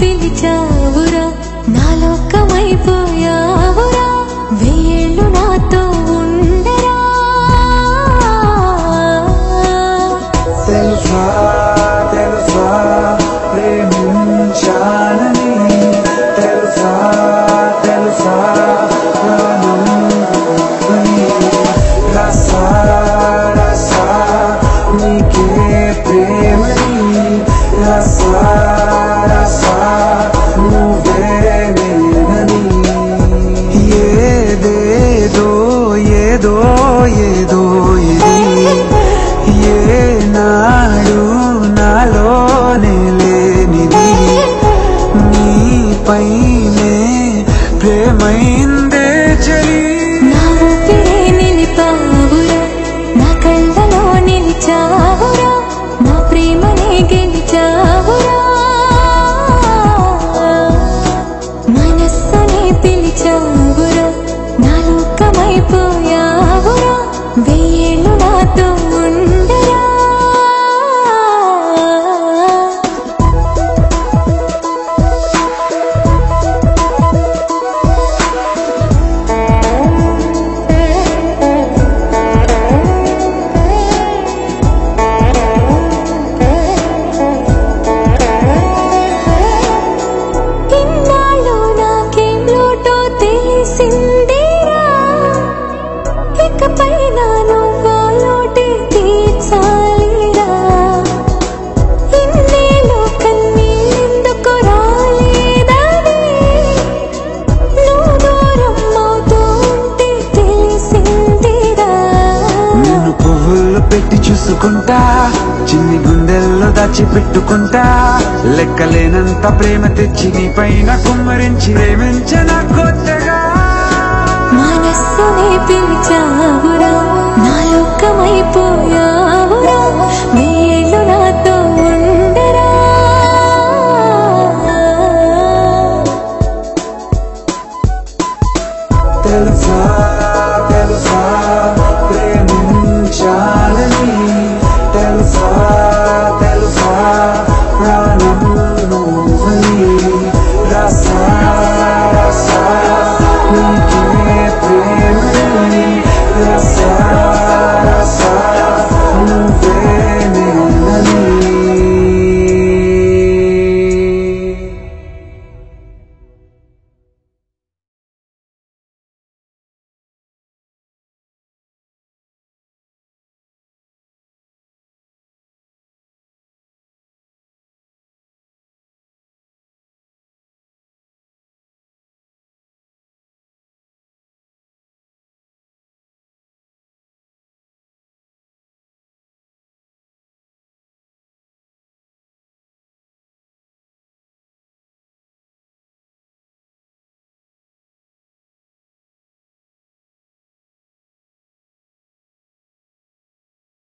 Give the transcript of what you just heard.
పిలిచావురా. నా లోకమైపోయావురా. వేళ్ళు నాతో ఉండరా. తెలుసా తెలుసా ప్రేమించానని. తెలుసా తెలుసా రసా రసా నీకే ప్రేమ రంగురా నా లోకమైపోయావురా వెయ్యేళ్ళు నాతో పెట్టి చూసుకుంటా చిన్ని గుండెల్లో దాచి పెట్టుకుంటా లెక్కలేనంత ప్రేమ తెచ్చి నీ పైన కుమ్మరించి ప్రేమించిన కొత్తగా? మనస్సునే పిలిచావురా. నా లోకమైపోయా